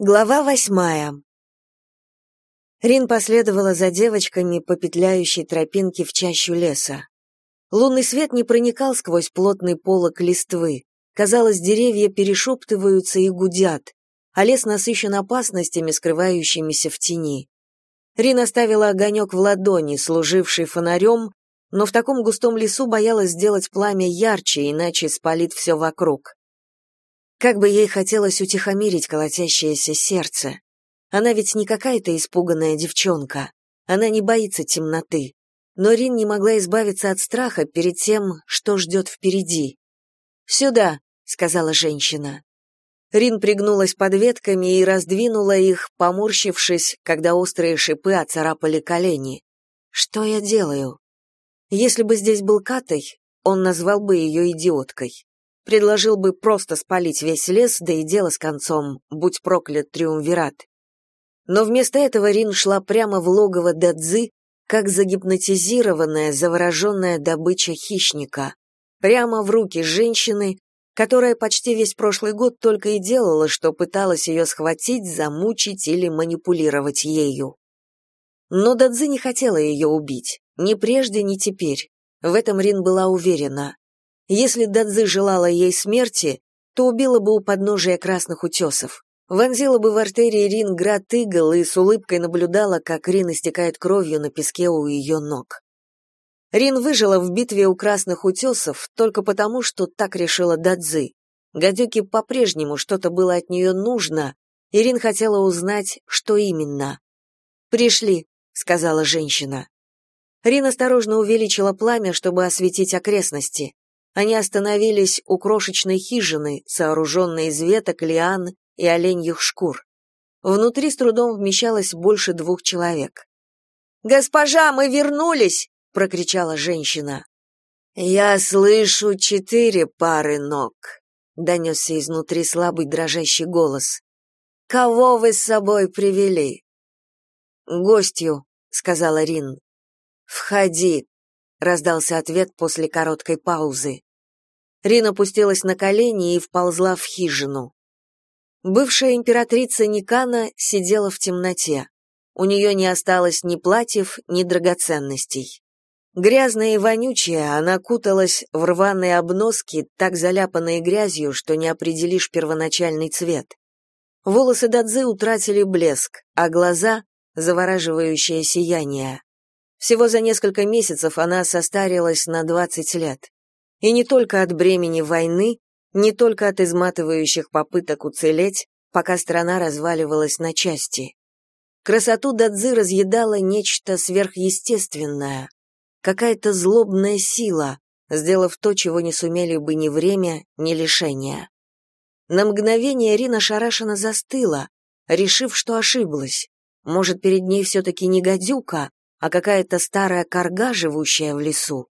Глава восьмая. Рин последовала за девочками по петляющей тропинке в чащу леса. Лунный свет не проникал сквозь плотный полог листвы. Казалось, деревья перешептываются и гудят, а лес насыщен опасностями, скрывающимися в тени. Рин оставила огонек в ладони, служивший фонарем, но в таком густом лесу боялась сделать пламя ярче, иначе спалит все вокруг. Как бы ей хотелось утихомирить колотящееся сердце. Она ведь не какая-то испуганная девчонка. Она не боится темноты. Но Рин не могла избавиться от страха перед тем, что ждет впереди. «Сюда», — сказала женщина. Рин пригнулась под ветками и раздвинула их, поморщившись, когда острые шипы оцарапали колени. «Что я делаю?» Если бы здесь был Катай, он назвал бы ее идиоткой предложил бы просто спалить весь лес, да и дело с концом, будь проклят триумвират. Но вместо этого Рин шла прямо в логово Дадзы, как загипнотизированная, завороженная добыча хищника, прямо в руки женщины, которая почти весь прошлый год только и делала, что пыталась ее схватить, замучить или манипулировать ею. Но Дадзи не хотела ее убить, ни прежде, ни теперь. В этом Рин была уверена. Если Дадзи желала ей смерти, то убила бы у подножия красных утесов. Вонзила бы в артерии Рин град игл и с улыбкой наблюдала, как Рин истекает кровью на песке у ее ног. Рин выжила в битве у красных утесов только потому, что так решила Дадзи. Гадюке по-прежнему что-то было от нее нужно, и Рин хотела узнать, что именно. «Пришли», — сказала женщина. Рин осторожно увеличила пламя, чтобы осветить окрестности. Они остановились у крошечной хижины, сооруженной из веток, лиан и оленьих шкур. Внутри с трудом вмещалось больше двух человек. «Госпожа, мы вернулись!» — прокричала женщина. «Я слышу четыре пары ног», — донесся изнутри слабый дрожащий голос. «Кого вы с собой привели?» «Гостью», — сказала Рин. «Входи», раздался ответ после короткой паузы. Рин опустилась на колени и вползла в хижину. Бывшая императрица Никана сидела в темноте. У нее не осталось ни платьев, ни драгоценностей. Грязная и вонючая, она куталась в рваные обноски, так заляпанные грязью, что не определишь первоначальный цвет. Волосы Дадзы утратили блеск, а глаза — завораживающее сияние. Всего за несколько месяцев она состарилась на 20 лет. И не только от бремени войны, не только от изматывающих попыток уцелеть, пока страна разваливалась на части. Красоту Дадзы разъедала нечто сверхъестественное, какая-то злобная сила, сделав то, чего не сумели бы ни время, ни лишения. На мгновение Рина шарашенно застыла, решив, что ошиблась. Может, перед ней все-таки не гадюка, а какая-то старая корга, живущая в лесу.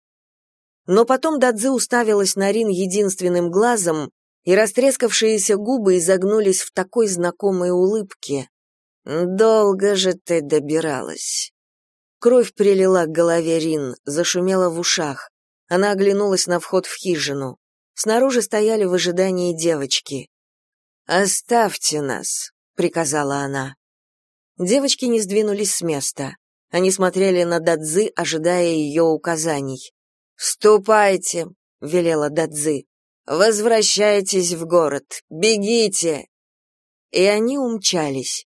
Но потом Дадзи уставилась на Рин единственным глазом, и растрескавшиеся губы изогнулись в такой знакомой улыбке. «Долго же ты добиралась». Кровь прилила к голове Рин, зашумела в ушах. Она оглянулась на вход в хижину. Снаружи стояли в ожидании девочки. «Оставьте нас», — приказала она. Девочки не сдвинулись с места. Они смотрели на Дадзы, ожидая ее указаний. «Ступайте», — велела Дадзы. «Возвращайтесь в город. Бегите!» И они умчались.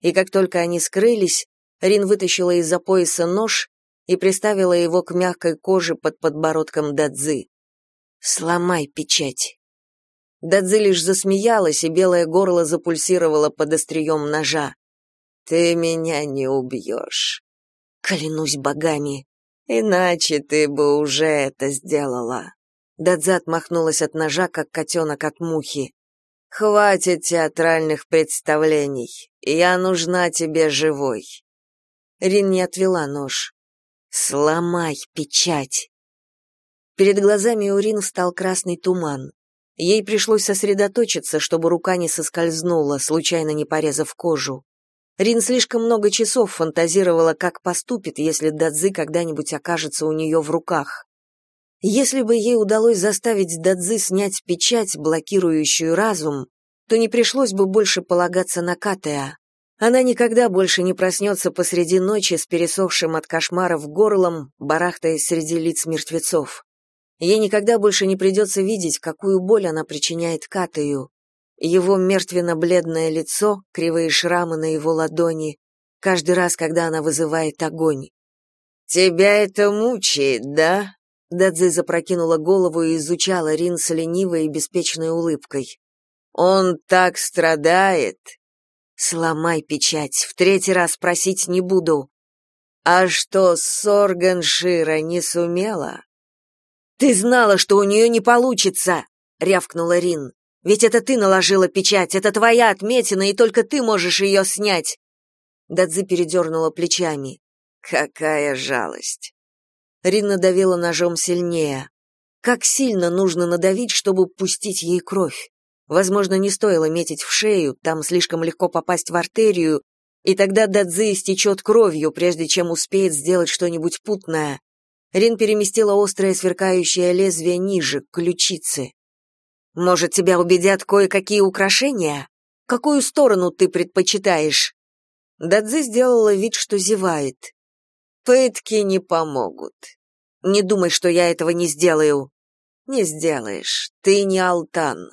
И как только они скрылись, Рин вытащила из-за пояса нож и приставила его к мягкой коже под подбородком Дадзы. «Сломай печать». Дадзи лишь засмеялась, и белое горло запульсировало под острием ножа. «Ты меня не убьешь». Клянусь богами, иначе ты бы уже это сделала. Дадза отмахнулась от ножа, как котенок от мухи. Хватит театральных представлений. Я нужна тебе живой. Рин не отвела нож. Сломай печать. Перед глазами у Рин встал красный туман. Ей пришлось сосредоточиться, чтобы рука не соскользнула, случайно не порезав кожу. Рин слишком много часов фантазировала, как поступит, если Дадзи когда-нибудь окажется у нее в руках. Если бы ей удалось заставить Дадзи снять печать, блокирующую разум, то не пришлось бы больше полагаться на Катеа. Она никогда больше не проснется посреди ночи с пересохшим от кошмаров горлом, барахтаясь среди лиц мертвецов. Ей никогда больше не придется видеть, какую боль она причиняет Катею. Его мертвенно-бледное лицо, кривые шрамы на его ладони, каждый раз, когда она вызывает огонь. «Тебя это мучает, да?» Дадзи запрокинула голову и изучала Рин с ленивой и беспечной улыбкой. «Он так страдает!» «Сломай печать, в третий раз просить не буду». «А что, Сорганшира не сумела?» «Ты знала, что у нее не получится!» — рявкнула Рин. «Ведь это ты наложила печать, это твоя отметина, и только ты можешь ее снять!» Дадзи передернула плечами. «Какая жалость!» Рин надавила ножом сильнее. Как сильно нужно надавить, чтобы пустить ей кровь? Возможно, не стоило метить в шею, там слишком легко попасть в артерию, и тогда Дадзи истечет кровью, прежде чем успеет сделать что-нибудь путное. Рин переместила острое сверкающее лезвие ниже, к ключице. «Может, тебя убедят кое-какие украшения? Какую сторону ты предпочитаешь?» Дадзи сделала вид, что зевает. «Пытки не помогут. Не думай, что я этого не сделаю». «Не сделаешь. Ты не Алтан.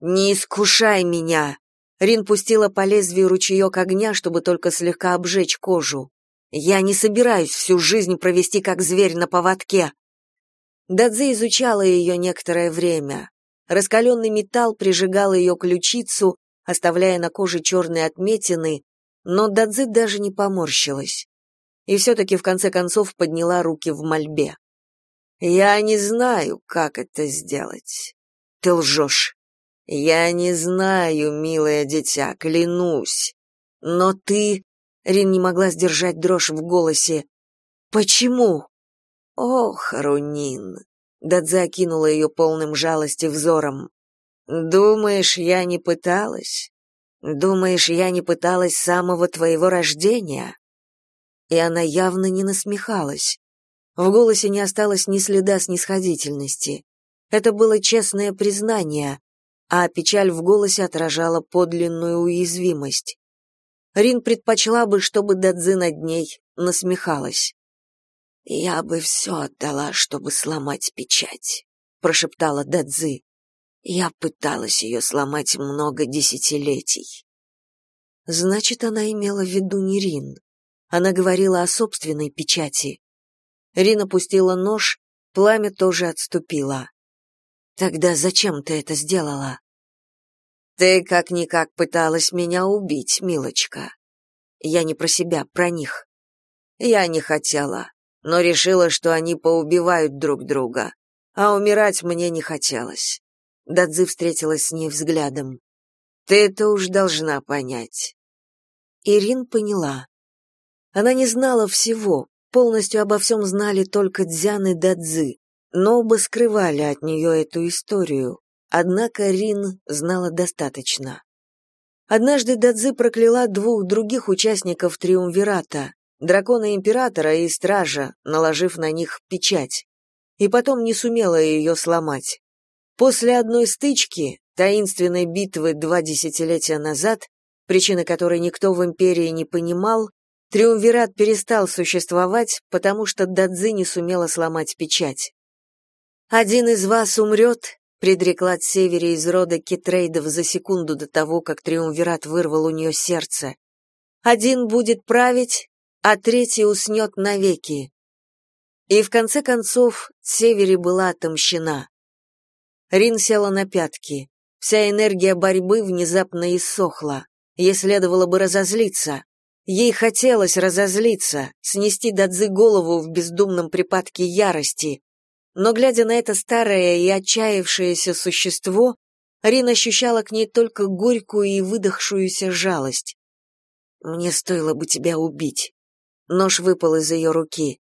«Не искушай меня!» Рин пустила по лезвию ручеек огня, чтобы только слегка обжечь кожу. «Я не собираюсь всю жизнь провести как зверь на поводке!» Дадзи изучала ее некоторое время. Раскаленный металл прижигал ее ключицу, оставляя на коже черные отметины, но Дадзи даже не поморщилась. И все-таки в конце концов подняла руки в мольбе. «Я не знаю, как это сделать». «Ты лжешь», «Я не знаю, милое дитя, клянусь. Но ты...» Рин не могла сдержать дрожь в голосе. «Почему?» «Ох, Рунин!» Дадзе окинула ее полным жалости взором. «Думаешь, я не пыталась? Думаешь, я не пыталась с самого твоего рождения?» И она явно не насмехалась. В голосе не осталось ни следа снисходительности. Это было честное признание, а печаль в голосе отражала подлинную уязвимость. Рин предпочла бы, чтобы Дадзи над ней насмехалась. «Я бы все отдала, чтобы сломать печать», — прошептала Дадзи. «Я пыталась ее сломать много десятилетий». Значит, она имела в виду не Рин. Она говорила о собственной печати. Рин опустила нож, пламя тоже отступило. Тогда зачем ты это сделала? Ты как-никак пыталась меня убить, милочка. Я не про себя, про них. Я не хотела, но решила, что они поубивают друг друга, а умирать мне не хотелось. Дадзи встретилась с ней взглядом. Ты это уж должна понять. Ирин поняла. Она не знала всего, полностью обо всем знали только Дзян и Дадзи но оба скрывали от нее эту историю, однако Рин знала достаточно. Однажды Дадзи прокляла двух других участников Триумвирата, дракона-императора и стража, наложив на них печать, и потом не сумела ее сломать. После одной стычки, таинственной битвы два десятилетия назад, причины которой никто в империи не понимал, Триумвират перестал существовать, потому что Дадзи не сумела сломать печать. «Один из вас умрет», — предрекла Севере из рода Китрейдов за секунду до того, как Триумвират вырвал у нее сердце. «Один будет править, а третий уснет навеки». И в конце концов Севере была отомщена. Рин села на пятки. Вся энергия борьбы внезапно иссохла. Ей следовало бы разозлиться. Ей хотелось разозлиться, снести Дадзи голову в бездумном припадке ярости, но, глядя на это старое и отчаявшееся существо, Рин ощущала к ней только горькую и выдохшуюся жалость. «Мне стоило бы тебя убить». Нож выпал из ее руки.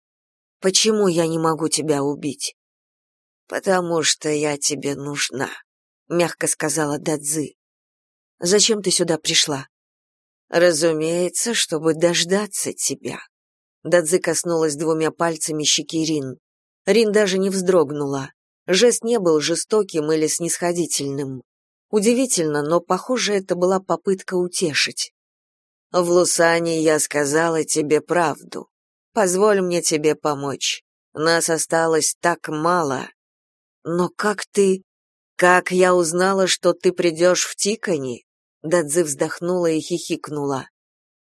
«Почему я не могу тебя убить?» «Потому что я тебе нужна», — мягко сказала Дадзи. «Зачем ты сюда пришла?» «Разумеется, чтобы дождаться тебя». Дадзи коснулась двумя пальцами щеки Рин. Рин даже не вздрогнула. Жест не был жестоким или снисходительным. Удивительно, но, похоже, это была попытка утешить. В Лусане я сказала тебе правду. Позволь мне тебе помочь. Нас осталось так мало. Но как ты... Как я узнала, что ты придешь в Тикани? Дадзи вздохнула и хихикнула.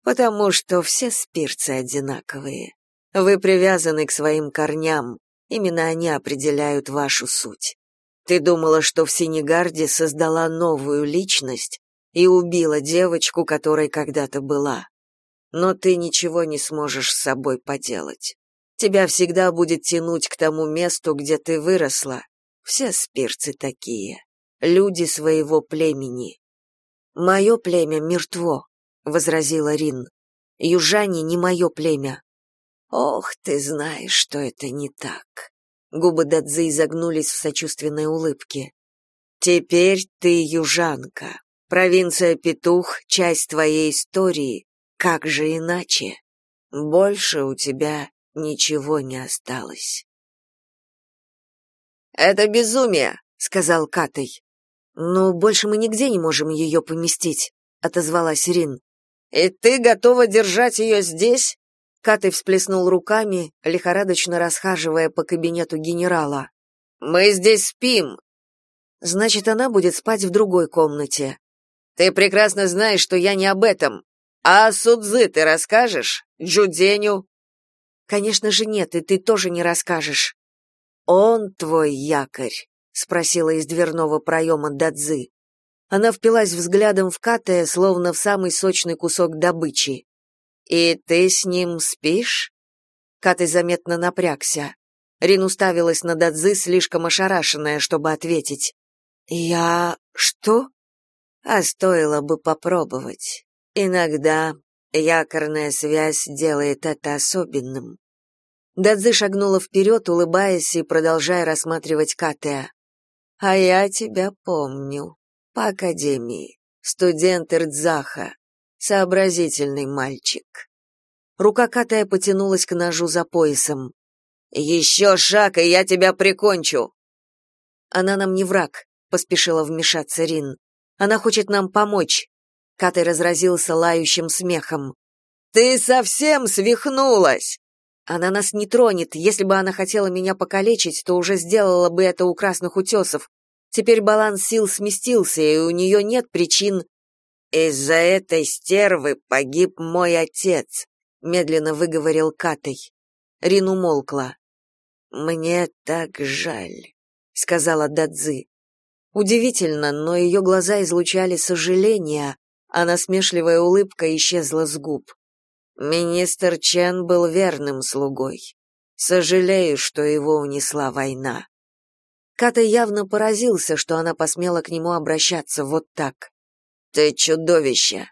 Потому что все спирцы одинаковые. Вы привязаны к своим корням. Именно они определяют вашу суть. Ты думала, что в Синегарде создала новую личность и убила девочку, которой когда-то была. Но ты ничего не сможешь с собой поделать. Тебя всегда будет тянуть к тому месту, где ты выросла, все спирцы такие, люди своего племени. Мое племя мертво, возразила Рин. Южане не мое племя. Ох, ты знаешь, что это не так. Губы Дадзы изогнулись в сочувственной улыбке. Теперь ты южанка. Провинция Петух часть твоей истории. Как же иначе? Больше у тебя ничего не осталось. «Это безумие», — сказал Катей. «Но больше мы нигде не можем ее поместить», — отозвалась Рин. «И ты готова держать ее здесь?» Катей всплеснул руками, лихорадочно расхаживая по кабинету генерала. «Мы здесь спим!» «Значит, она будет спать в другой комнате». «Ты прекрасно знаешь, что я не об этом. А о Судзы ты расскажешь? Джуденю?» «Конечно же нет, и ты тоже не расскажешь». «Он твой якорь?» — спросила из дверного проема Дадзы. Она впилась взглядом в Катая, словно в самый сочный кусок добычи. «И ты с ним спишь?» Катай заметно напрягся. Рин уставилась на Дадзы, слишком ошарашенная, чтобы ответить. «Я... что?» «А стоило бы попробовать. Иногда якорная связь делает это особенным. Дадзи шагнула вперед, улыбаясь и продолжая рассматривать Катеа. «А я тебя помню. По академии. Студент Ирдзаха. Сообразительный мальчик». Рука Катая потянулась к ножу за поясом. «Еще шаг, и я тебя прикончу!» «Она нам не враг», — поспешила вмешаться Рин. «Она хочет нам помочь». Катай разразился лающим смехом. «Ты совсем свихнулась!» Она нас не тронет. Если бы она хотела меня покалечить, то уже сделала бы это у красных утесов. Теперь баланс сил сместился, и у нее нет причин... Из-за этой стервы погиб мой отец, медленно выговорил Катей. Рин умолкла. Мне так жаль, сказала Дадзи. Удивительно, но ее глаза излучали сожаление, а насмешливая улыбка исчезла с губ. Министр Чен был верным слугой. Сожалею, что его унесла война. Ката явно поразился, что она посмела к нему обращаться вот так. Ты чудовище.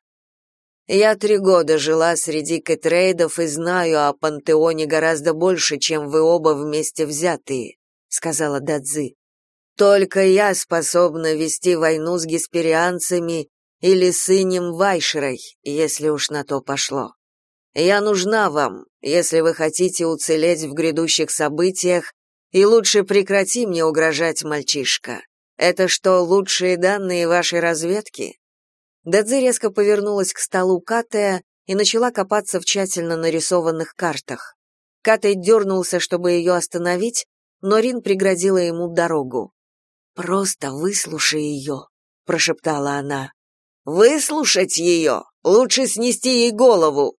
Я три года жила среди кэтрейдов и знаю о пантеоне гораздо больше, чем вы оба вместе взятые, сказала Дадзи. Только я способна вести войну с гесперианцами или с Инем Вайшерой, если уж на то пошло. Я нужна вам, если вы хотите уцелеть в грядущих событиях, и лучше прекрати мне угрожать, мальчишка. Это что, лучшие данные вашей разведки? Дадзи резко повернулась к столу Катая и начала копаться в тщательно нарисованных картах. Катай дернулся, чтобы ее остановить, но Рин преградила ему дорогу. «Просто выслушай ее», — прошептала она. «Выслушать ее? Лучше снести ей голову!»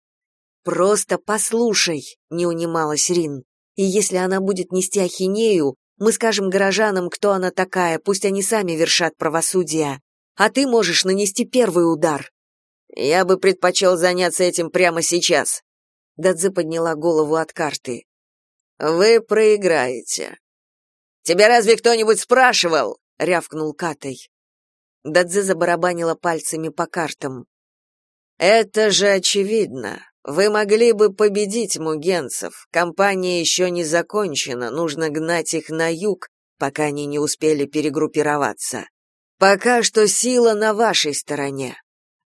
Просто послушай, не унималась Рин. И если она будет нести ахинею, мы скажем горожанам, кто она такая, пусть они сами вершат правосудие. А ты можешь нанести первый удар. Я бы предпочел заняться этим прямо сейчас. Дадзе подняла голову от карты. Вы проиграете. Тебя разве кто-нибудь спрашивал? рявкнул Катай. Дадзе забарабанила пальцами по картам. Это же очевидно. Вы могли бы победить мугенцев. Кампания еще не закончена, нужно гнать их на юг, пока они не успели перегруппироваться. Пока что сила на вашей стороне.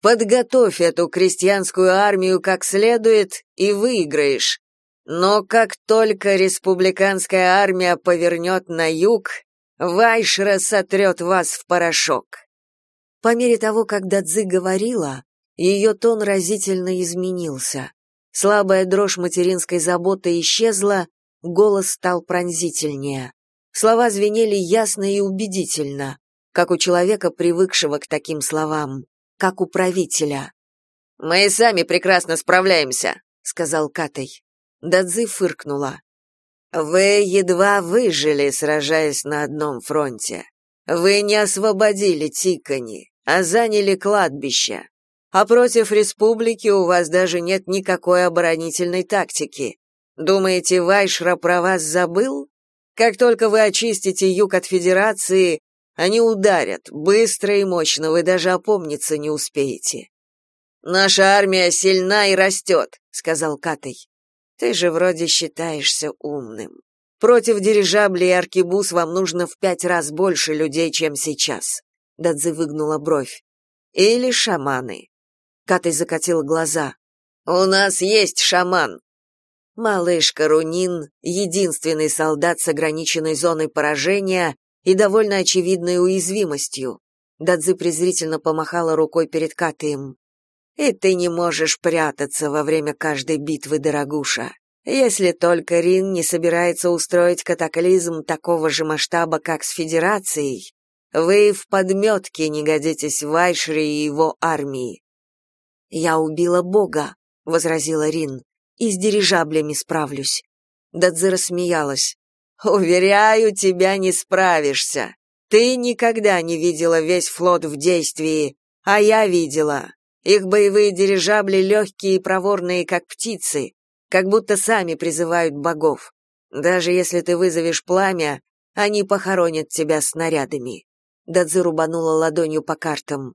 Подготовь эту крестьянскую армию как следует и выиграешь. Но как только республиканская армия повернет на юг, Вайшра сотрет вас в порошок. По мере того, как Дадзи говорила, ее тон разительно изменился. Слабая дрожь материнской заботы исчезла, голос стал пронзительнее. Слова звенели ясно и убедительно, как у человека, привыкшего к таким словам, как у правителя. «Мы и сами прекрасно справляемся», — сказал Катай. Дадзи фыркнула. «Вы едва выжили, сражаясь на одном фронте. Вы не освободили Тикани, а заняли кладбище. А против республики у вас даже нет никакой оборонительной тактики. Думаете, Вайшра про вас забыл? Как только вы очистите юг от Федерации, они ударят, быстро и мощно, вы даже опомниться не успеете. Наша армия сильна и растет», — сказал Катей. Ты же вроде считаешься умным. Против дирижаблей и аркебуз вам нужно в пять раз больше людей, чем сейчас. Дадзи выгнула бровь. Или шаманы. Катай закатил глаза. У нас есть шаман. Малыш Карунин — единственный солдат с ограниченной зоной поражения и довольно очевидной уязвимостью. Дадзи презрительно помахала рукой перед Катаем. «И ты не можешь прятаться во время каждой битвы, дорогуша. Если только Рин не собирается устроить катаклизм такого же масштаба, как с Федерацией, вы в подметке не годитесь в и его армии. Я убила Бога, возразила Рин. И с дирижаблями справлюсь. Дадзи рассмеялась. Уверяю, тебя не справишься. Ты никогда не видела весь флот в действии, а я видела. Их боевые дирижабли легкие и проворные, как птицы, как будто сами призывают богов. Даже если ты вызовешь пламя, они похоронят тебя снарядами. Дадзи рубанула ладонью по картам.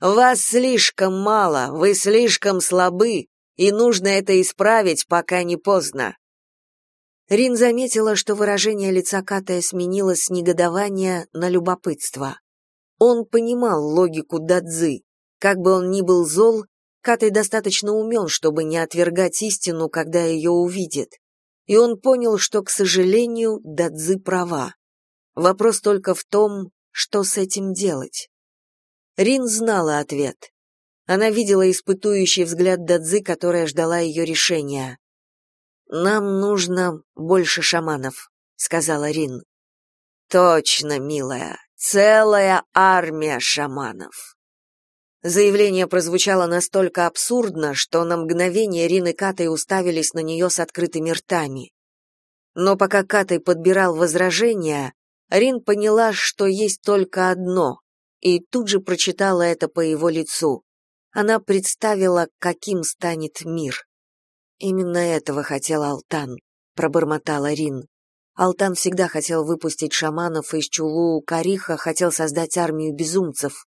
Вас слишком мало, вы слишком слабы, и нужно это исправить, пока не поздно. Рин заметила, что выражение лица Катая сменилось с негодования на любопытство. Он понимал логику Дадзи. Как бы он ни был зол, Катай достаточно умен, чтобы не отвергать истину, когда ее увидит. И он понял, что, к сожалению, Дадзи права. Вопрос только в том, что с этим делать? Рин знала ответ. Она видела испытующий взгляд Дадзи, которая ждала ее решения. «Нам нужно больше шаманов», — сказала Рин. «Точно, милая, целая армия шаманов». Заявление прозвучало настолько абсурдно, что на мгновение Рин и Катай уставились на нее с открытыми ртами. Но пока Катай подбирал возражения, Рин поняла, что есть только одно, и тут же прочитала это по его лицу. Она представила, каким станет мир. Именно этого хотел Алтан, пробормотала Рин. Алтан всегда хотел выпустить шаманов из Чулу Кариха, хотел создать армию безумцев.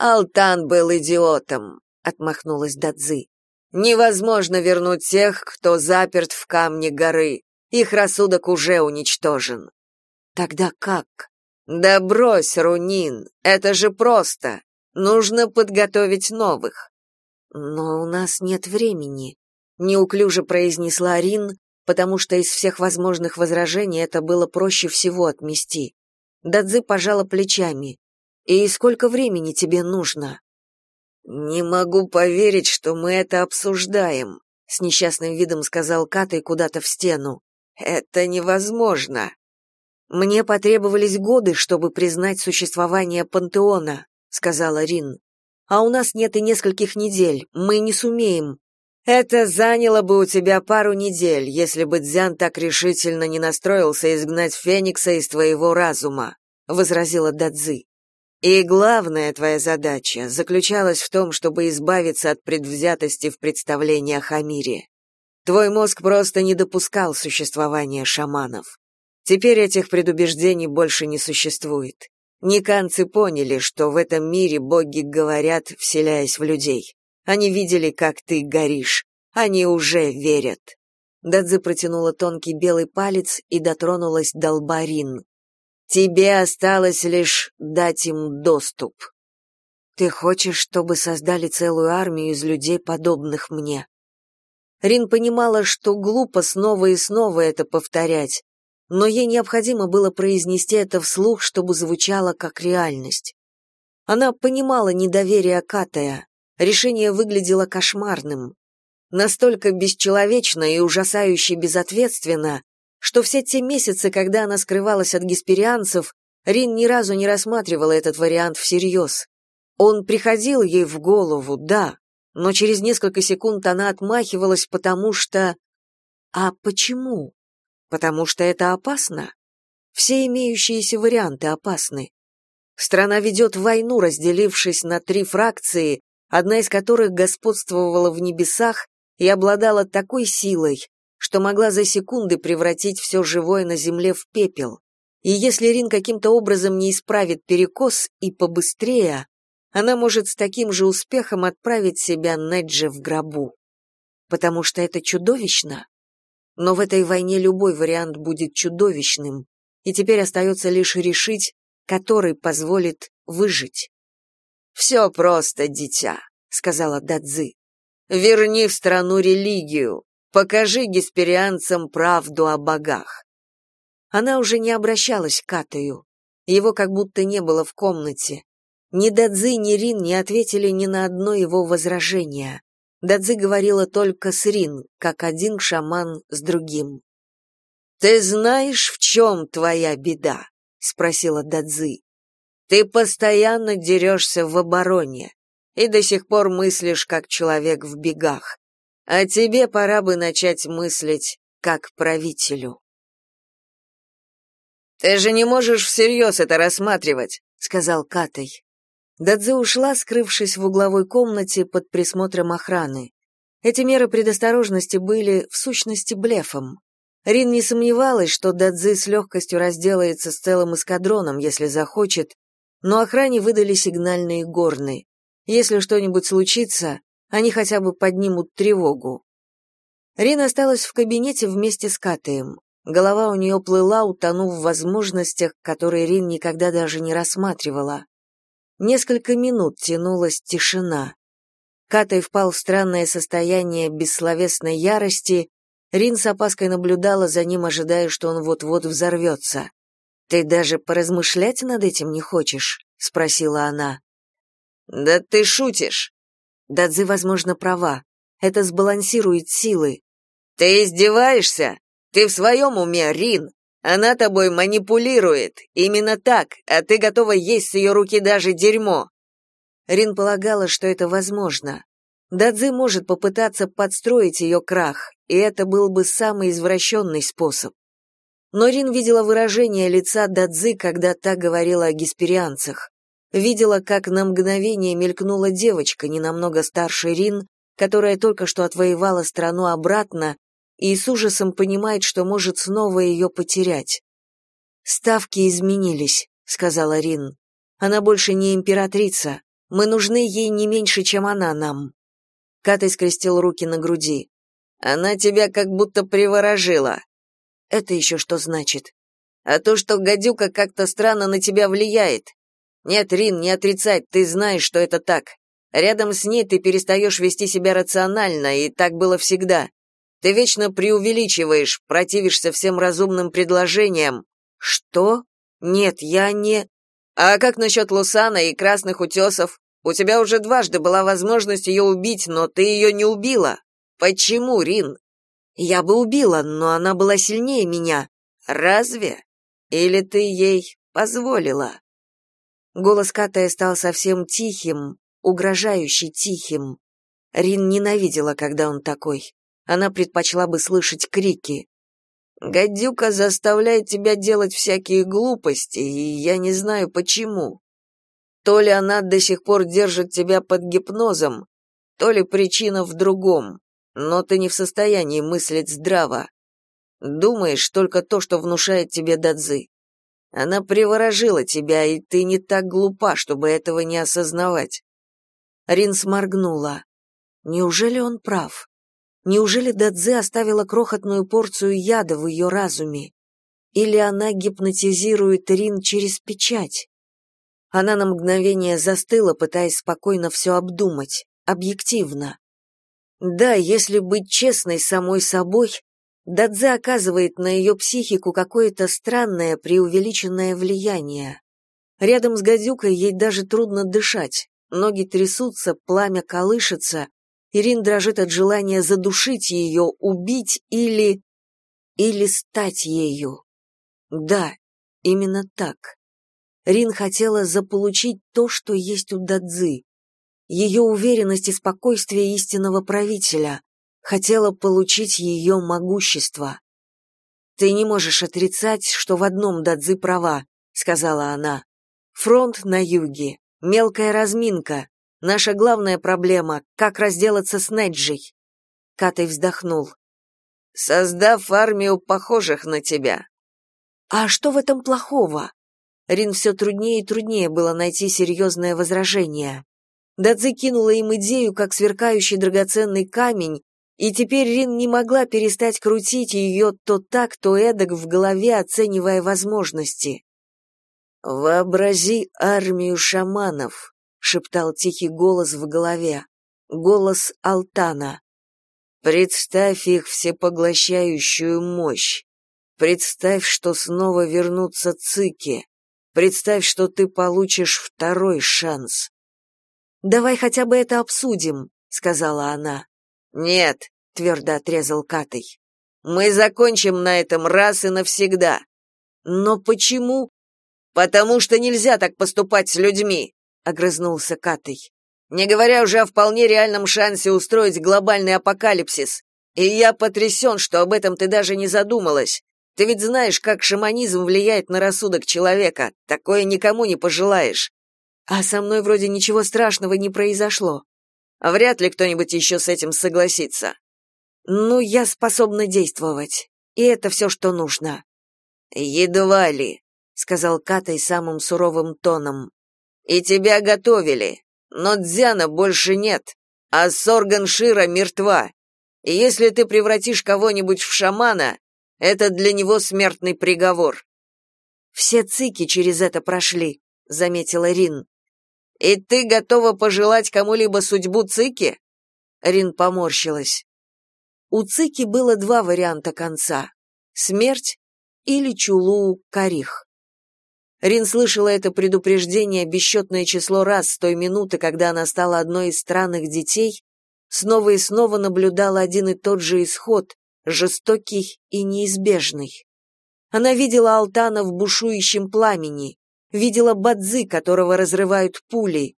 Алтан был идиотом, отмахнулась Дадзи. Невозможно вернуть тех, кто заперт в камне горы. Их рассудок уже уничтожен. Тогда как? Да брось, Рунин, это же просто. Нужно подготовить новых. Но у нас нет времени, неуклюже произнесла Рин, потому что из всех возможных возражений это было проще всего отмести. Дадзи пожала плечами. И сколько времени тебе нужно? Не могу поверить, что мы это обсуждаем, с несчастным видом сказал Катай куда-то в стену. Это невозможно. Мне потребовались годы, чтобы признать существование пантеона, сказала Рин. А у нас нет и нескольких недель. Мы не сумеем. Это заняло бы у тебя пару недель, если бы Дзян так решительно не настроился изгнать Феникса из твоего разума, возразила Дадзи. И главная твоя задача заключалась в том, чтобы избавиться от предвзятости в представлениях о мире. Твой мозг просто не допускал существования шаманов. Теперь этих предубеждений больше не существует. Никанцы поняли, что в этом мире боги говорят, вселяясь в людей. Они видели, как ты горишь. Они уже верят. Дадзи протянула тонкий белый палец и дотронулась до лба Рин. Тебе осталось лишь дать им доступ. Ты хочешь, чтобы создали целую армию из людей, подобных мне? Рин понимала, что глупо снова и снова это повторять, но ей необходимо было произнести это вслух, чтобы звучало как реальность. Она понимала недоверие Катая. Решение выглядело кошмарным. Настолько бесчеловечно и ужасающе безответственно, что все те месяцы, когда она скрывалась от гесперианцев, Рин ни разу не рассматривала этот вариант всерьез. Он приходил ей в голову, да, но через несколько секунд она отмахивалась, потому что... А почему? Потому что это опасно? Все имеющиеся варианты опасны. Страна ведет войну, разделившись на три фракции, одна из которых господствовала в небесах и обладала такой силой, что могла за секунды превратить все живое на земле в пепел. И если Рин каким-то образом не исправит перекос и побыстрее, она может с таким же успехом отправить себя Неджи в гробу. Потому что это чудовищно. Но в этой войне любой вариант будет чудовищным, и теперь остается лишь решить, который позволит выжить. «Все просто, дитя», — сказала Дадзи. «Верни в страну религию, покажи гесперианцам правду о богах». Она уже не обращалась к Атаю. Его как будто не было в комнате. Ни Дадзи, ни Рин не ответили ни на одно его возражение. Дадзи говорила только с Рин, как один шаман с другим. «Ты знаешь, в чем твоя беда?» — спросила Дадзи. «Ты постоянно дерешься в обороне и до сих пор мыслишь, как человек в бегах. А тебе пора бы начать мыслить, как правителю». «Ты же не можешь всерьез это рассматривать», — сказал Катай. Дадзе ушла, скрывшись в угловой комнате под присмотром охраны. Эти меры предосторожности были, в сущности, блефом. Рин не сомневалась, что Дадзи с легкостью разделается с целым эскадроном, если захочет, но охране выдали сигнальные горны. Если что-нибудь случится, они хотя бы поднимут тревогу. Рин осталась в кабинете вместе с Катаем. Голова у нее плыла, утонув в возможностях, которые Рин никогда даже не рассматривала. Несколько минут тянулась тишина. Катай впал в странное состояние бессловесной ярости, Рин с опаской наблюдала за ним, ожидая, что он вот-вот взорвется. «Ты даже поразмышлять над этим не хочешь?» — спросила она. «Да ты шутишь!» Дадзи, возможно, права. Это сбалансирует силы. «Ты издеваешься? Ты в своем уме, Рин? Она тобой манипулирует. Именно так, а ты готова есть с ее руки даже дерьмо. Рин полагала, что это возможно. Дадзи может попытаться подстроить ее крах, и это был бы самый извращенный способ. Но Рин видела выражение лица Дадзи, когда та говорила о гесперианцах. Видела, как на мгновение мелькнула девочка, не намного старше Рин, которая только что отвоевала страну обратно и с ужасом понимает, что может снова ее потерять. «Ставки изменились», — сказала Рин. «Она больше не императрица. Мы нужны ей не меньше, чем она нам». Катай скрестил руки на груди. «Она тебя как будто приворожила». «Это еще что значит?» «А то, что гадюка как-то странно на тебя влияет. Нет, Рин, не отрицать, ты знаешь, что это так. Рядом с ней ты перестаешь вести себя рационально, и так было всегда. Ты вечно преувеличиваешь, противишься всем разумным предложениям. Что? Нет, я не... А как насчет Лусана и Красных Утесов? У тебя уже дважды была возможность ее убить, но ты ее не убила. Почему, Рин? Я бы убила, но она была сильнее меня. Разве? Или ты ей позволила? Голос Катая стал совсем тихим, угрожающе тихим. Рин ненавидела, когда он такой. Она предпочла бы слышать крики. «Гадюка заставляет тебя делать всякие глупости, и я не знаю почему. То ли она до сих пор держит тебя под гипнозом, то ли причина в другом, но ты не в состоянии мыслить здраво. Думаешь только то, что внушает тебе Дадзи. Она приворожила тебя, и ты не так глупа, чтобы этого не осознавать». Рин сморгнула. Неужели он прав? Неужели Дадзе оставила крохотную порцию яда в ее разуме? Или она гипнотизирует Рин через печать? Она на мгновение застыла, пытаясь спокойно все обдумать, объективно. Да, если быть честной самой собой, Дадзе оказывает на ее психику какое-то странное преувеличенное влияние. Рядом с гадюкой ей даже трудно дышать. Ноги трясутся, пламя колышется. Ирин дрожит от желания задушить ее, убить или... или стать ею. Да, именно так. Рин хотела заполучить то, что есть у Дадзы. Ее уверенность и спокойствие истинного правителя. Хотела получить ее могущество. «Ты не можешь отрицать, что в одном Дадзы права», — сказала она. «Фронт на юге, мелкая разминка. Наша главная проблема — как разделаться с Неджей». Катай вздохнул. «Создав армию похожих на тебя». «А что в этом плохого?» Рин все труднее и труднее было найти серьезное возражение. Дадзи кинула им идею, как сверкающий драгоценный камень, и теперь Рин не могла перестать крутить ее то так, то эдак в голове, оценивая возможности. «Вообрази армию шаманов», — шептал тихий голос в голове, голос Алтана. «Представь их всепоглощающую мощь. Представь, что снова вернутся цики. Представь, что ты получишь второй шанс». «Давай хотя бы это обсудим», — сказала она. «Нет», — твердо отрезал Катей. «Мы закончим на этом раз и навсегда». «Но почему?» «Потому что нельзя так поступать с людьми», — огрызнулся Катей. «Не говоря уже о вполне реальном шансе устроить глобальный апокалипсис. И я потрясен, что об этом ты даже не задумалась. Ты ведь знаешь, как шаманизм влияет на рассудок человека. Такое никому не пожелаешь. А со мной вроде ничего страшного не произошло. Вряд ли кто-нибудь еще с этим согласится. Ну, я способна действовать, и это все, что нужно. Едва ли, сказал Катай самым суровым тоном. И тебя готовили, но Дзяна больше нет, а Сорган Шира мертва. И если ты превратишь кого-нибудь в шамана, это для него смертный приговор. Все цики через это прошли, заметила Рин. И ты готова пожелать кому-либо судьбу Цики? Рин поморщилась. У Цики было два варианта конца: смерть или Чулу Карих. Рин слышала это предупреждение бесчетное число раз с той минуты, когда она стала одной из странных детей, снова и снова наблюдала один и тот же исход, жестокий и неизбежный. Она видела Алтана в бушующем пламени, видела Бадзы, которого разрывают пули,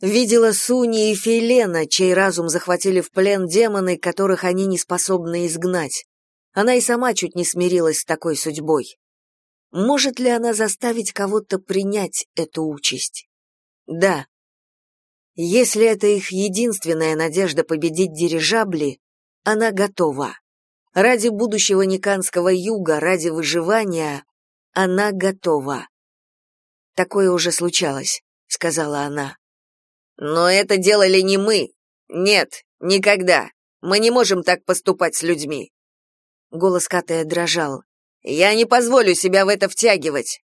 видела Суни и Фейлена, чей разум захватили в плен демоны, которых они не способны изгнать. Она и сама чуть не смирилась с такой судьбой. Может ли она заставить кого-то принять эту участь? Да. Если это их единственная надежда победить дирижабли, она готова. Ради будущего Никанского юга, ради выживания, она готова. Такое уже случалось, сказала она. Но это делали не мы. Нет, никогда. Мы не можем так поступать с людьми. Голос Катая дрожал. Я не позволю себя в это втягивать.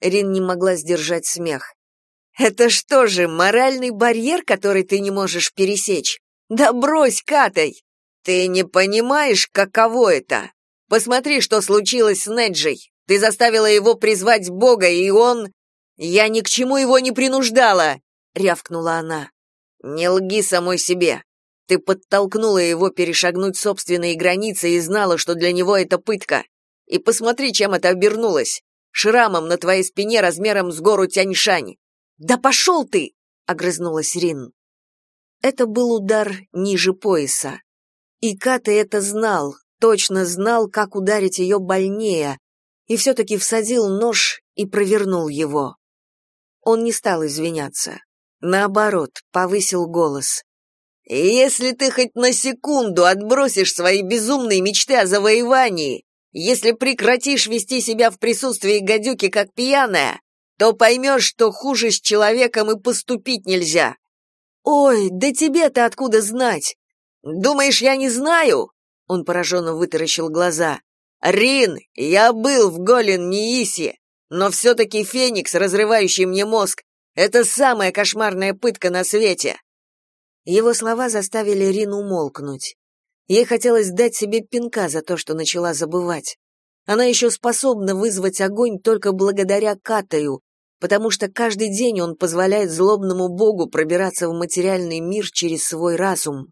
Рин не могла сдержать смех. Это что же, моральный барьер, который ты не можешь пересечь? Да брось, Катай. Ты не понимаешь, каково это. Посмотри, что случилось с Неджей. Ты заставила его призвать Бога, и он «Я ни к чему его не принуждала!» — рявкнула она. «Не лги самой себе. Ты подтолкнула его перешагнуть собственные границы и знала, что для него это пытка. И посмотри, чем это обернулось. Шрамом на твоей спине размером с гору Тяньшань. Да пошел ты!» — огрызнулась Рин. Это был удар ниже пояса. И Ката это знал, точно знал, как ударить ее больнее, и все-таки всадил нож и провернул его. Он не стал извиняться. Наоборот, повысил голос. «Если ты хоть на секунду отбросишь свои безумные мечты о завоевании, если прекратишь вести себя в присутствии гадюки как пьяная, то поймешь, что хуже с человеком и поступить нельзя». «Ой, да тебе-то откуда знать?» «Думаешь, я не знаю?» Он пораженно вытаращил глаза. «Рин, я был в Голен-Ниисе. Но все-таки Феникс, разрывающий мне мозг, это самая кошмарная пытка на свете. Его слова заставили Рину умолкнуть. Ей хотелось дать себе пинка за то, что начала забывать. Она еще способна вызвать огонь только благодаря Катаю, потому что каждый день он позволяет злобному богу пробираться в материальный мир через свой разум.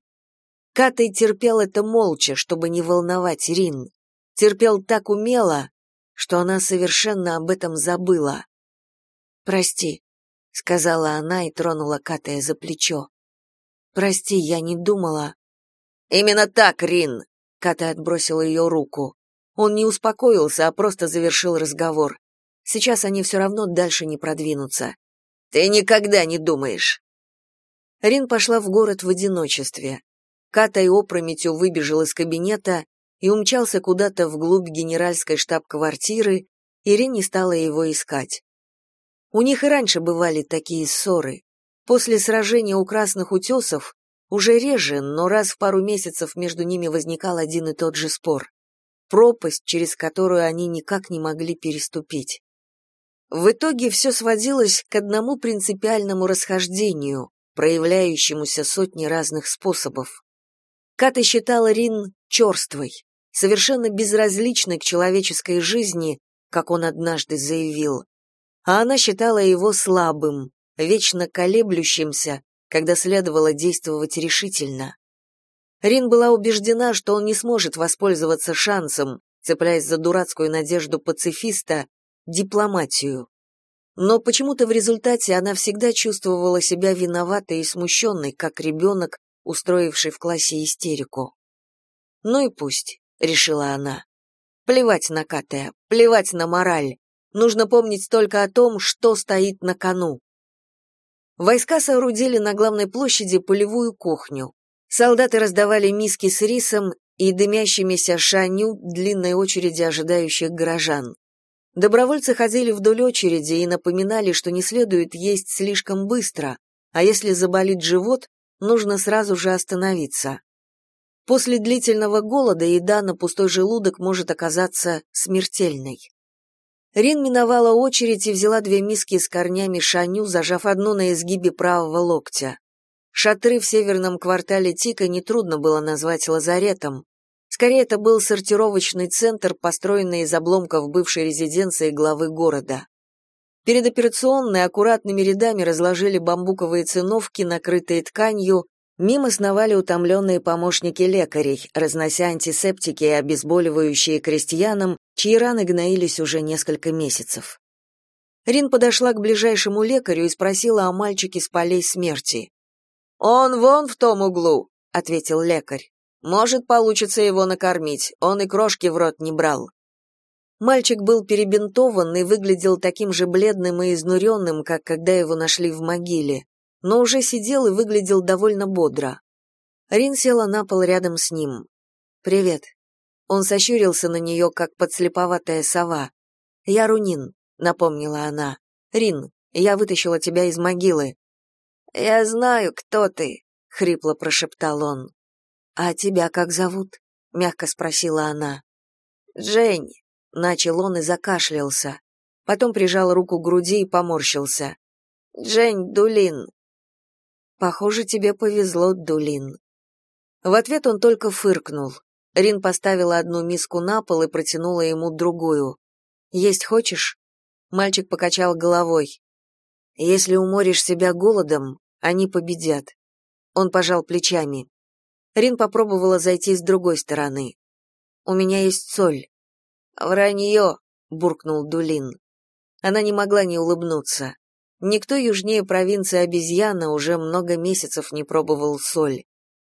Катай терпел это молча, чтобы не волновать Рин. Терпел так умело, что она совершенно об этом забыла. «Прости», — сказала она и тронула Катая за плечо. «Прости, я не думала». «Именно так, Рин!» — Катай отбросил ее руку. Он не успокоился, а просто завершил разговор. Сейчас они все равно дальше не продвинутся. «Ты никогда не думаешь!» Рин пошла в город в одиночестве. Катай опрометью выбежал из кабинета и умчался куда-то вглубь генеральской штаб-квартиры, и Рин не стала его искать. У них и раньше бывали такие ссоры. После сражения у Красных Утесов уже реже, но раз в пару месяцев между ними возникал один и тот же спор. Пропасть, через которую они никак не могли переступить. В итоге все сводилось к одному принципиальному расхождению, проявляющемуся сотни разных способов. Ката считала Рин черствой, совершенно безразличной к человеческой жизни, как он однажды заявил, а она считала его слабым, вечно колеблющимся, когда следовало действовать решительно. Рин была убеждена, что он не сможет воспользоваться шансом, цепляясь за дурацкую надежду пацифиста, дипломатию. Но почему-то в результате она всегда чувствовала себя виноватой и смущенной, как ребенок, устроивший в классе истерику. «Ну и пусть», — решила она. «Плевать на Катая, плевать на мораль. Нужно помнить только о том, что стоит на кону». Войска соорудили на главной площади полевую кухню. Солдаты раздавали миски с рисом и дымящимися шаню длинной очереди ожидающих горожан. Добровольцы ходили вдоль очереди и напоминали, что не следует есть слишком быстро, а если заболит живот, нужно сразу же остановиться. После длительного голода еда на пустой желудок может оказаться смертельной. Рин миновала очередь и взяла две миски с корнями шаню, зажав одну на изгибе правого локтя. Шатры в северном квартале Тика нетрудно было назвать лазаретом. Скорее, это был сортировочный центр, построенный из обломков бывшей резиденции главы города. Перед операционной аккуратными рядами разложили бамбуковые циновки, накрытые тканью, мимо сновали утомленные помощники лекарей, разнося антисептики и обезболивающие крестьянам, чьи раны гноились уже несколько месяцев. Рин подошла к ближайшему лекарю и спросила о мальчике с полей смерти. «Он вон в том углу», — ответил лекарь. «Может, получится его накормить, он и крошки в рот не брал». Мальчик был перебинтован и выглядел таким же бледным и изнуренным, как когда его нашли в могиле, но уже сидел и выглядел довольно бодро. Рин села на пол рядом с ним. «Привет». Он сощурился на нее, как подслеповатая сова. «Я Рунин», — напомнила она. «Рин, я вытащила тебя из могилы». «Я знаю, кто ты», — хрипло прошептал он. «А тебя как зовут?» — мягко спросила она. «Жень», Начал он и закашлялся. Потом прижал руку к груди и поморщился. «Жень, Дулин!» «Похоже, тебе повезло, Дулин». В ответ он только фыркнул. Рин поставила одну миску на пол и протянула ему другую. «Есть хочешь?» Мальчик покачал головой. «Если уморишь себя голодом, они победят». Он пожал плечами. Рин попробовала зайти с другой стороны. «У меня есть соль. «Вранье!» — буркнул Дулин. Она не могла не улыбнуться. Никто южнее провинции обезьяна уже много месяцев не пробовал соль.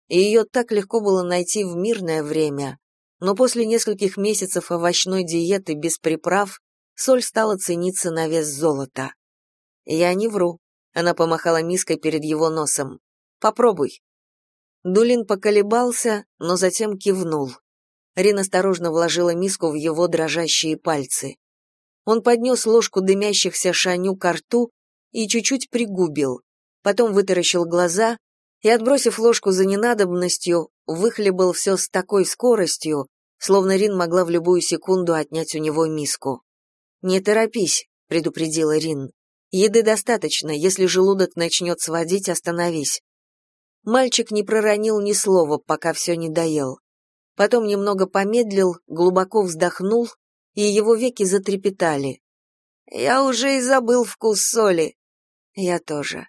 И ее так легко было найти в мирное время, но после нескольких месяцев овощной диеты без приправ соль стала цениться на вес золота. «Я не вру», — она помахала миской перед его носом. «Попробуй». Дулин поколебался, но затем кивнул. Рин осторожно вложила миску в его дрожащие пальцы. Он поднес ложку дымящихся шаню к рту и чуть-чуть пригубил. Потом вытаращил глаза и, отбросив ложку за ненадобностью, выхлебал все с такой скоростью, словно Рин могла в любую секунду отнять у него миску. «Не торопись», — предупредила Рин. «Еды достаточно, если желудок начнет сводить, остановись». Мальчик не проронил ни слова, пока все не доел потом немного помедлил, глубоко вздохнул, и его веки затрепетали. Я уже и забыл вкус соли. Я тоже.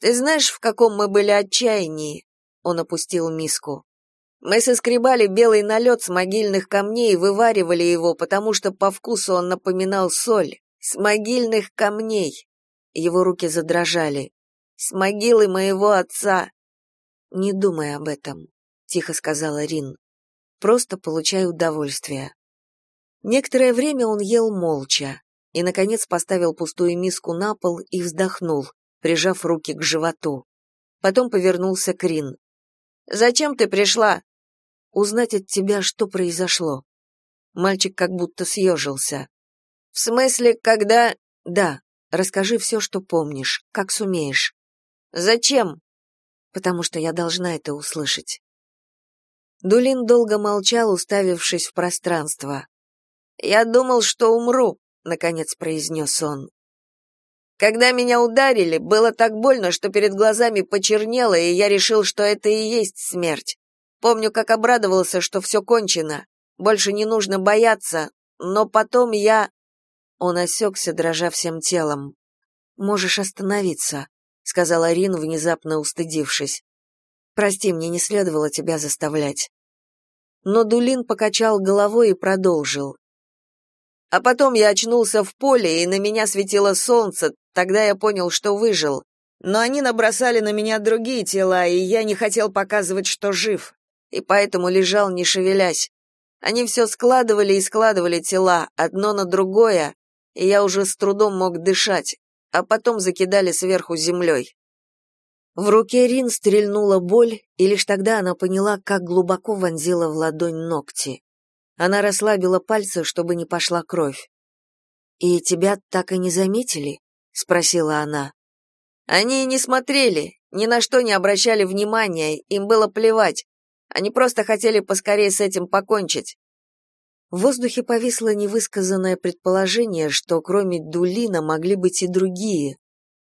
Ты знаешь, в каком мы были отчаянии? Он опустил миску. Мы соскребали белый налет с могильных камней и вываривали его, потому что по вкусу он напоминал соль. С могильных камней. Его руки задрожали. С могилы моего отца. Не думай об этом, тихо сказала Рин. Просто получай удовольствие. Некоторое время он ел молча и наконец поставил пустую миску на пол и вздохнул, прижав руки к животу. Потом повернулся к Рин. Зачем ты пришла? Узнать от тебя, что произошло. Мальчик как будто съежился. В смысле, когда... Да, расскажи все, что помнишь, как сумеешь. Зачем? Потому что я должна это услышать. Дулин долго молчал, уставившись в пространство. Я думал, что умру, наконец произнес он. Когда меня ударили, было так больно, что перед глазами почернело, и я решил, что это и есть смерть. Помню, как обрадовался, что все кончено. Больше не нужно бояться, но потом я Он осекся, дрожа всем телом. Можешь остановиться, сказала Рин, внезапно устыдившись. Прости, мне не следовало тебя заставлять. Но Дулин покачал головой и продолжил. А потом я очнулся в поле, и на меня светило солнце, тогда я понял, что выжил. Но они набросали на меня другие тела, и я не хотел показывать, что жив, и поэтому лежал, не шевелясь. Они все складывали и складывали тела, одно на другое, и я уже с трудом мог дышать, а потом закидали сверху землей. В руке Рин стрельнула боль, и лишь тогда она поняла, как глубоко вонзила в ладонь ногти. Она расслабила пальцы, чтобы не пошла кровь. «И тебя так и не заметили?» — спросила она. «Они не смотрели, ни на что не обращали внимания, им было плевать. Они просто хотели поскорее с этим покончить». В воздухе повисло невысказанное предположение, что кроме Дулина могли быть и другие.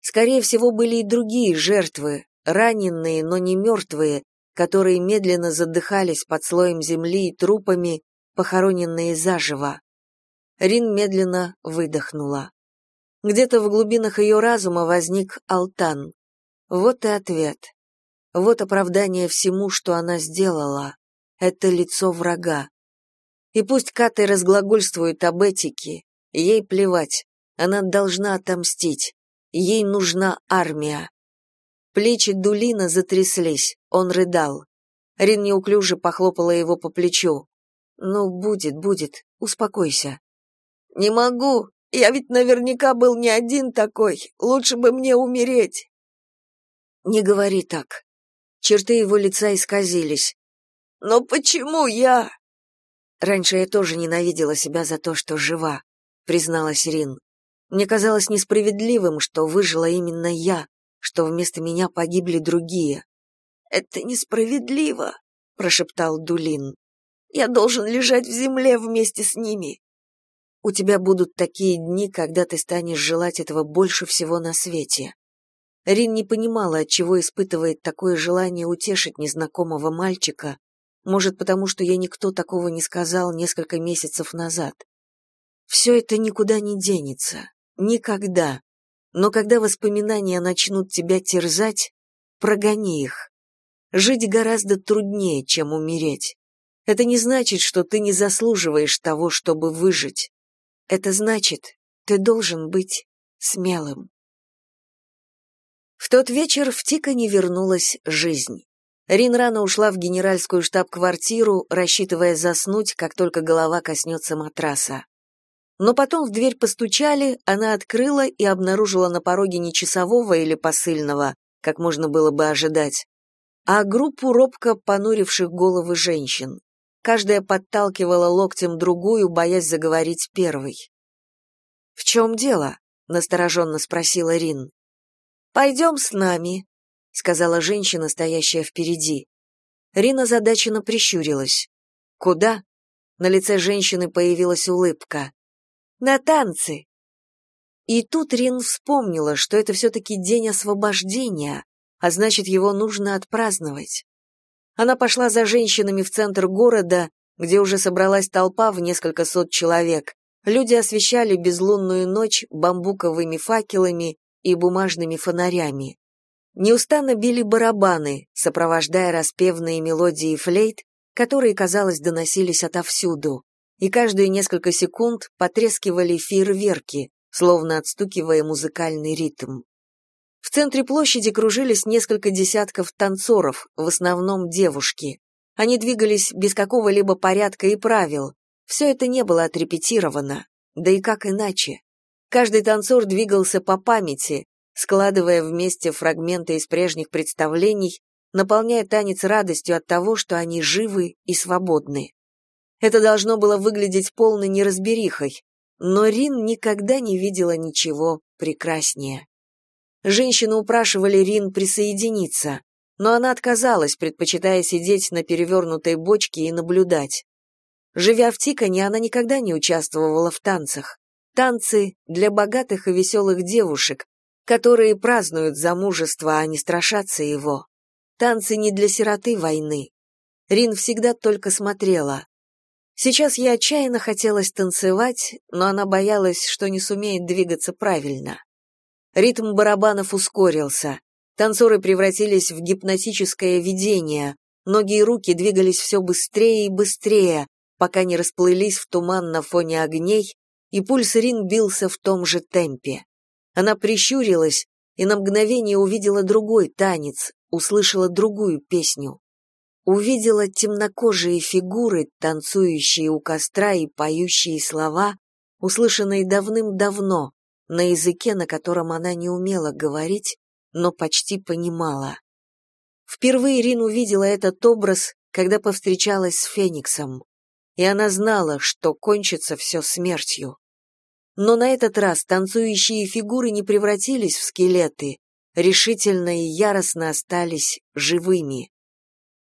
Скорее всего, были и другие жертвы, раненые, но не мертвые, которые медленно задыхались под слоем земли и трупами, похороненные заживо. Рин медленно выдохнула. Где-то в глубинах ее разума возник Алтан. Вот и ответ. Вот оправдание всему, что она сделала. Это лицо врага. И пусть Катай разглагольствует об этике, ей плевать. Она должна отомстить. Ей нужна армия. Плечи Дулина затряслись, он рыдал. Рин неуклюже похлопала его по плечу. Ну, будет, будет. Успокойся. Не могу. Я ведь наверняка был не один такой. Лучше бы мне умереть. Не говори так. Черты его лица исказились. Но почему я? Раньше я тоже ненавидела себя за то, что жива, призналась Рин. Мне казалось несправедливым, что выжила именно я, что вместо меня погибли другие. Это несправедливо, прошептал Дулин. Я должен лежать в земле вместе с ними. У тебя будут такие дни, когда ты станешь желать этого больше всего на свете. Рин не понимала, от чего испытывает такое желание утешить незнакомого мальчика, может, потому что ей никто такого не сказал несколько месяцев назад. Все это никуда не денется. Никогда. Но когда воспоминания начнут тебя терзать, прогони их. Жить гораздо труднее, чем умереть. Это не значит, что ты не заслуживаешь того, чтобы выжить. Это значит, ты должен быть смелым. В тот вечер в Тикане вернулась жизнь. Рин рано ушла в генеральскую штаб-квартиру, рассчитывая заснуть, как только голова коснется матраса. Но потом в дверь постучали, она открыла и обнаружила на пороге не часового или посыльного, как можно было бы ожидать, а группу робко понуривших головы женщин. Каждая подталкивала локтем другую, боясь заговорить первой. «В чем дело?» — настороженно спросила Рин. «Пойдем с нами», — сказала женщина, стоящая впереди. Рина задаченно прищурилась. «Куда?» На лице женщины появилась улыбка. «На танцы!» И тут Рин вспомнила, что это все-таки день освобождения, а значит, его нужно отпраздновать. Она пошла за женщинами в центр города, где уже собралась толпа в несколько сот человек, Люди освещали безлунную ночь бамбуковыми факелами и бумажными фонарями. Неустанно били барабаны, сопровождая распевные мелодии флейт, которые, казалось, доносились отовсюду, и каждые несколько секунд потрескивали фейерверки, словно отстукивая музыкальный ритм. В центре площади кружились несколько десятков танцоров, в основном девушки. Они двигались без какого-либо порядка и правил. Все это не было отрепетировано. Да и как иначе? Каждый танцор двигался по памяти, складывая вместе фрагменты из прежних представлений, наполняя танец радостью от того, что они живы и свободны. Это должно было выглядеть полной неразберихой, но Рин никогда не видела ничего прекраснее. Женщины упрашивали Рин присоединиться, но она отказалась, предпочитая сидеть на перевернутой бочке и наблюдать. Живя в Тикане, она никогда не участвовала в танцах. Танцы для богатых и веселых девушек, которые празднуют замужество, а не страшатся его. Танцы не для сироты войны. Рин всегда только смотрела. Сейчас ей отчаянно хотелось танцевать, но она боялась, что не сумеет двигаться правильно. Ритм барабанов ускорился. Танцоры превратились в гипнотическое видение. Ноги и руки двигались все быстрее и быстрее, пока не расплылись в туман на фоне огней, и пульс Рин бился в том же темпе. Она прищурилась и на мгновение увидела другой танец, услышала другую песню. Увидела темнокожие фигуры, танцующие у костра и поющие слова, услышанные давным-давно, на языке, на котором она не умела говорить, но почти понимала. Впервые Рин увидела этот образ, когда повстречалась с Фениксом, и она знала, что кончится все смертью. Но на этот раз танцующие фигуры не превратились в скелеты, решительно и яростно остались живыми.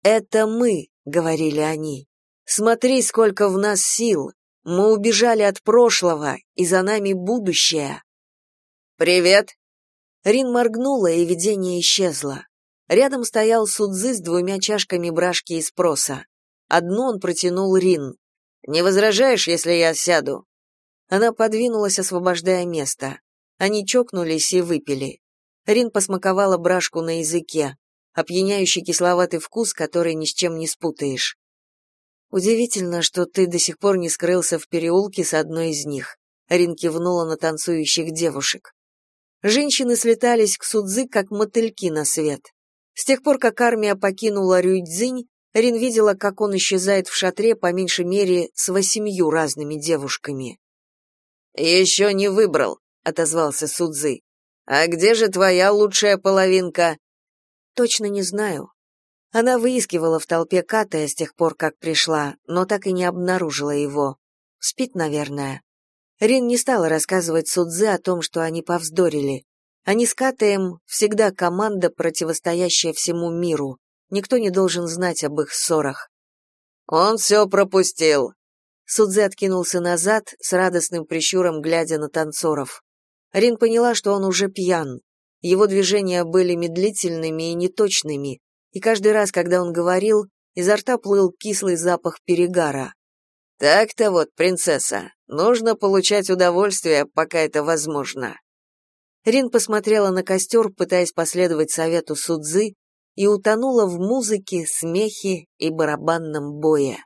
«Это мы», — говорили они. «Смотри, сколько в нас сил. Мы убежали от прошлого, и за нами будущее. «Привет!» Рин моргнула, и видение исчезло. Рядом стоял Судзы с двумя чашками брашки из проса. Одну он протянул Рин. «Не возражаешь, если я сяду?» Она подвинулась, освобождая место. Они чокнулись и выпили. Рин посмаковала брашку на языке. Опьяняющий кисловатый вкус, который ни с чем не спутаешь. «Удивительно, что ты до сих пор не скрылся в переулке с одной из них», Рин кивнула на танцующих девушек. Женщины слетались к Судзы, как мотыльки на свет. С тех пор, как армия покинула Рюйцзинь, Рин видела, как он исчезает в шатре по меньшей мере с восемью разными девушками. «Еще не выбрал», — отозвался Судзы. «А где же твоя лучшая половинка?» «Точно не знаю». Она выискивала в толпе Катая с тех пор, как пришла, но так и не обнаружила его. Спит, наверное. Рин не стала рассказывать Судзе о том, что они повздорили. Они с Катаем всегда команда, противостоящая всему миру. Никто не должен знать об их ссорах. «Он все пропустил!» Судзе откинулся назад, с радостным прищуром глядя на танцоров. Рин поняла, что он уже пьян. Его движения были медлительными и неточными, и каждый раз, когда он говорил, изо рта плыл кислый запах перегара. Так-то вот, принцесса, нужно получать удовольствие, пока это возможно. Рин посмотрела на костер, пытаясь последовать совету Судзы, и утонула в музыке, смехе и барабанном бое.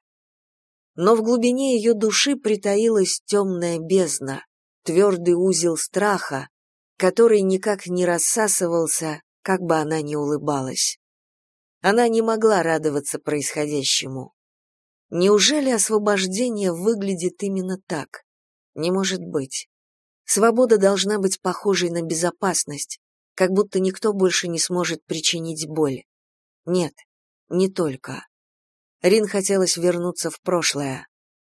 Но в глубине ее души притаилась темная бездна, твердый узел страха, который никак не рассасывался, как бы она ни улыбалась. Она не могла радоваться происходящему. Неужели освобождение выглядит именно так? Не может быть. Свобода должна быть похожей на безопасность, как будто никто больше не сможет причинить боль. Нет, не только. Рин хотелось вернуться в прошлое.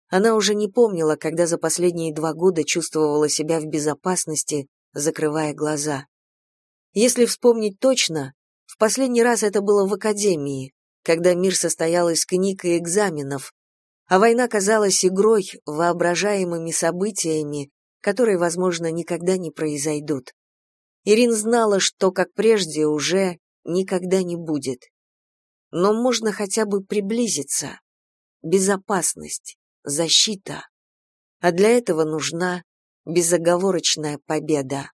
Она уже не помнила, когда за последние два года чувствовала себя в безопасности, закрывая глаза. Если вспомнить точно, в последний раз это было в академии, когда мир состоял из книг и экзаменов, а война казалась игрой, воображаемыми событиями, которые, возможно, никогда не произойдут. Ирин знала, что, как прежде, уже никогда не будет. Но можно хотя бы приблизиться. Безопасность, защита. а для этого нужна безоговорочная победа.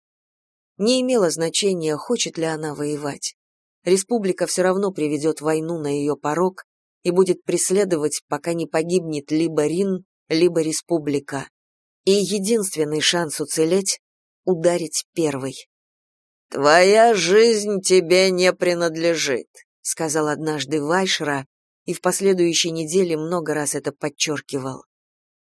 Не имело значения, хочет ли она воевать. Республика все равно приведет войну на ее порог и будет преследовать, пока не погибнет либо Рин, либо Республика. И единственный шанс уцелеть — ударить первый. «Твоя жизнь тебе не принадлежит», — сказал однажды Вайшера, и в последующей неделе много раз это подчеркивал.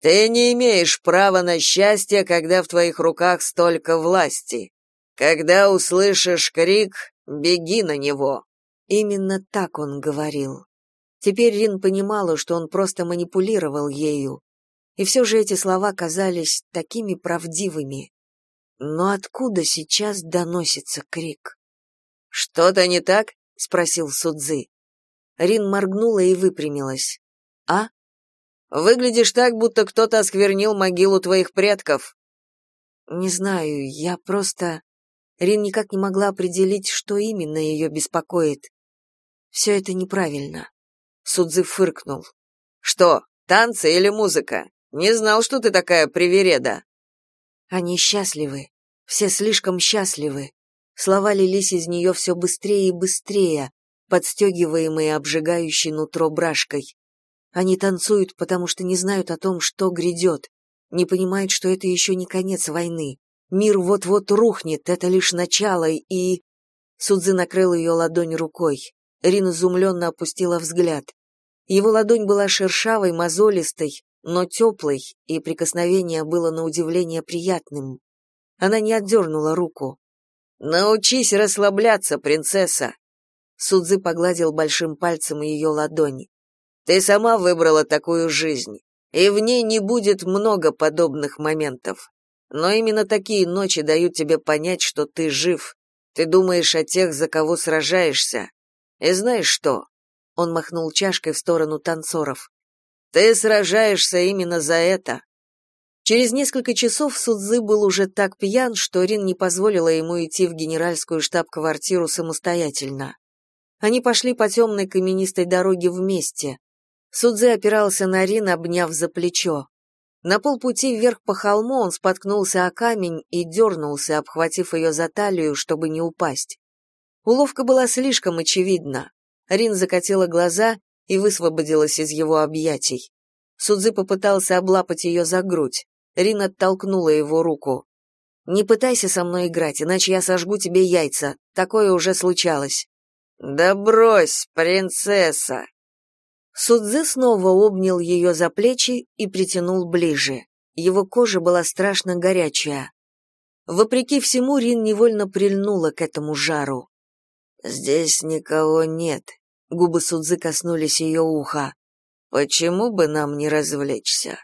«Ты не имеешь права на счастье, когда в твоих руках столько власти. Когда услышишь крик, беги на него». Именно так он говорил. Теперь Рин понимала, что он просто манипулировал ею. И все же эти слова казались такими правдивыми. Но откуда сейчас доносится крик? «Что-то не так?» — спросил Судзы. Рин моргнула и выпрямилась. «А?» «Выглядишь так, будто кто-то осквернил могилу твоих предков». «Не знаю, я просто...» Рин никак не могла определить, что именно ее беспокоит. «Все это неправильно». Судзы фыркнул. «Что, танцы или музыка? Не знал, что ты такая привереда». Они счастливы. Все слишком счастливы. Слова лились из нее все быстрее и быстрее, подстегиваемые обжигающей нутро брашкой. Они танцуют, потому что не знают о том, что грядет, не понимают, что это еще не конец войны. Мир вот-вот рухнет, это лишь начало, и... Судзы накрыл ее ладонь рукой. Рин изумленно опустила взгляд. Его ладонь была шершавой, мозолистой, но теплой, и прикосновение было на удивление приятным. Она не отдернула руку. «Научись расслабляться, принцесса!» Судзы погладил большим пальцем ее ладони. «Ты сама выбрала такую жизнь, и в ней не будет много подобных моментов. Но именно такие ночи дают тебе понять, что ты жив. Ты думаешь о тех, за кого сражаешься. И знаешь что?» Он махнул чашкой в сторону танцоров. «Ты сражаешься именно за это. Через несколько часов Судзы был уже так пьян, что Рин не позволила ему идти в генеральскую штаб-квартиру самостоятельно. Они пошли по темной каменистой дороге вместе. Судзи опирался на Рин, обняв за плечо. На полпути вверх по холму он споткнулся о камень и дернулся, обхватив ее за талию, чтобы не упасть. Уловка была слишком очевидна. Рин закатила глаза и высвободилась из его объятий. Судзи попытался облапать ее за грудь. Рин оттолкнула его руку. «Не пытайся со мной играть, иначе я сожгу тебе яйца. Такое уже случалось». «Да брось, принцесса!» Судзе снова обнял ее за плечи и притянул ближе. Его кожа была страшно горячая. Вопреки всему, Рин невольно прильнула к этому жару. «Здесь никого нет», — губы Судзы коснулись ее уха. «Почему бы нам не развлечься?»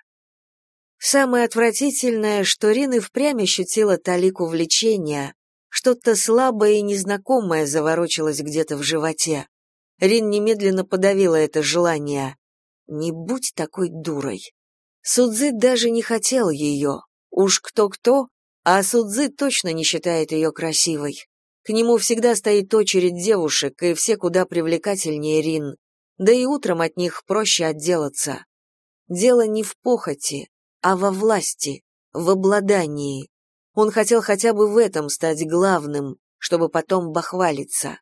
Самое отвратительное, что Рин и впрямь ощутила талику влечения, что-то слабое и незнакомое заворочилось где-то в животе. Рин немедленно подавила это желание. Не будь такой дурой. Судзы даже не хотел ее. Уж кто-кто, а Судзы точно не считает ее красивой. К нему всегда стоит очередь девушек, и все куда привлекательнее Рин. Да и утром от них проще отделаться. Дело не в похоти, а во власти, в обладании. Он хотел хотя бы в этом стать главным, чтобы потом бахвалиться.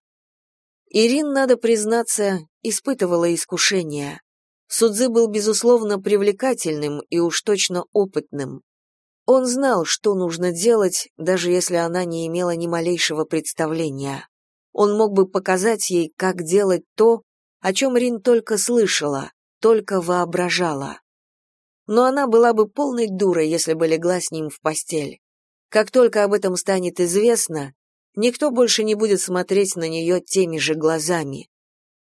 Ирин, надо признаться, испытывала искушение. Судзы был, безусловно, привлекательным и уж точно опытным. Он знал, что нужно делать, даже если она не имела ни малейшего представления. Он мог бы показать ей, как делать то, о чем Рин только слышала, только воображала. Но она была бы полной дурой, если бы легла с ним в постель. Как только об этом станет известно, никто больше не будет смотреть на нее теми же глазами.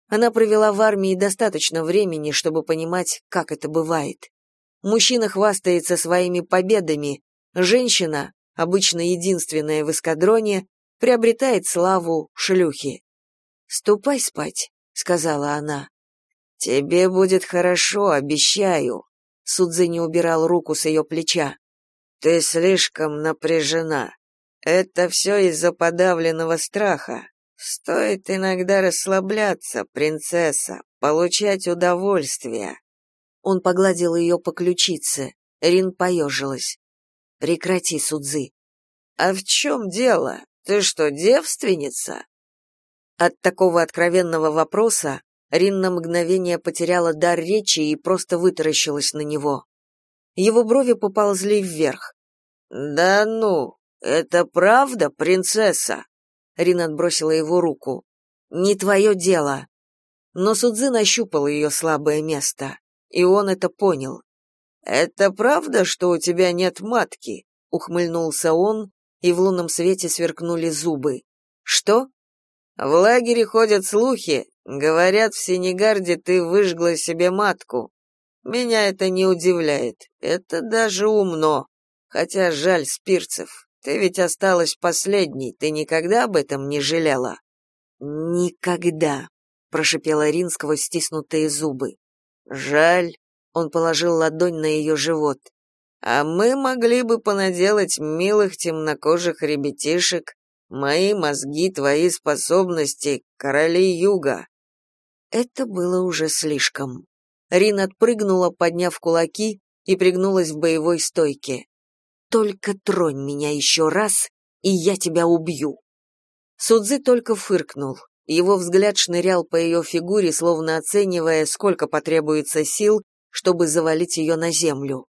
Она провела в армии достаточно времени, чтобы понимать, как это бывает. Мужчина хвастается своими победами, женщина, обычно единственная в эскадроне, приобретает славу шлюхи. «Ступай спать», — сказала она. «Тебе будет хорошо, обещаю». Судзи не убирал руку с ее плеча. Ты слишком напряжена. Это все из-за подавленного страха. Стоит иногда расслабляться, принцесса, получать удовольствие. Он погладил ее по ключице. Рин поежилась. «Прекрати, Судзы». «А в чем дело? Ты что, девственница?» От такого откровенного вопроса Рин на мгновение потеряла дар речи и просто вытаращилась на него. Его брови поползли вверх. «Да ну, это правда, принцесса?» Рин отбросила его руку. «Не твое дело». Но Судзы нащупал ее слабое место, и он это понял. «Это правда, что у тебя нет матки?» — ухмыльнулся он, и в лунном свете сверкнули зубы. «Что?» В лагере ходят слухи, говорят, в Сенегарде ты выжгла себе матку. Меня это не удивляет. Это даже умно. Хотя жаль спирцев. Ты ведь осталась последней. Ты никогда об этом не жалела? Никогда, прошипела Рин сквозь стиснутые зубы. Жаль. Он положил ладонь на ее живот. А мы могли бы понаделать милых темнокожих ребятишек, Мои мозги, твои способности, короли юга. Это было уже слишком. Рин отпрыгнула, подняв кулаки, и пригнулась в боевой стойке. Только тронь меня еще раз, и я тебя убью. Судзы только фыркнул. Его взгляд шнырял по ее фигуре, словно оценивая, сколько потребуется сил, чтобы завалить ее на землю.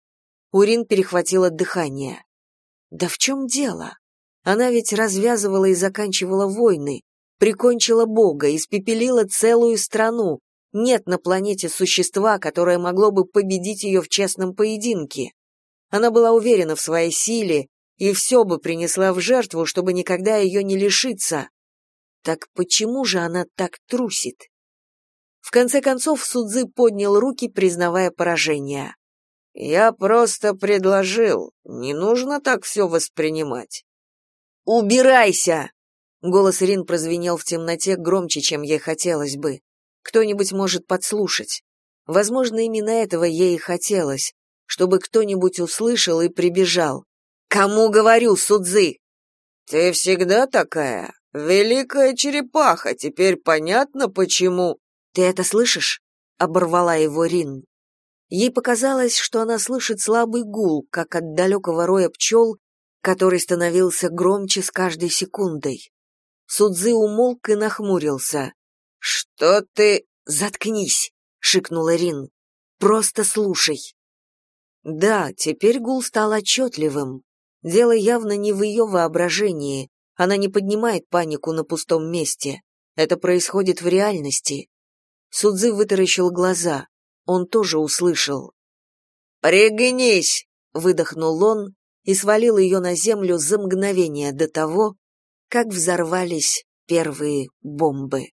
Урин перехватила дыхание. Да в чем дело? Она ведь развязывала и заканчивала войны, прикончила Бога, испепелила целую страну. Нет на планете существа, которое могло бы победить ее в честном поединке. Она была уверена в своей силе и все бы принесла в жертву, чтобы никогда ее не лишиться. Так почему же она так трусит? В конце концов Судзы поднял руки, признавая поражение. «Я просто предложил. Не нужно так все воспринимать. «Убирайся!» Голос Рин прозвенел в темноте громче, чем ей хотелось бы. Кто-нибудь может подслушать. Возможно, именно этого ей и хотелось, чтобы кто-нибудь услышал и прибежал. «Кому говорю, Судзы?» «Ты всегда такая? Великая черепаха, теперь понятно, почему...» «Ты это слышишь?» — оборвала его Рин. Ей показалось, что она слышит слабый гул, как от далекого роя пчел, который становился громче с каждой секундой. Судзы умолк и нахмурился. «Что ты...» «Заткнись!» — шикнула Рин. «Просто слушай!» Да, теперь гул стал отчетливым. Дело явно не в ее воображении. Она не поднимает панику на пустом месте. Это происходит в реальности. Судзы вытаращил глаза. Он тоже услышал. «Пригнись!» — выдохнул он, и свалил ее на землю за мгновение до того, как взорвались первые бомбы.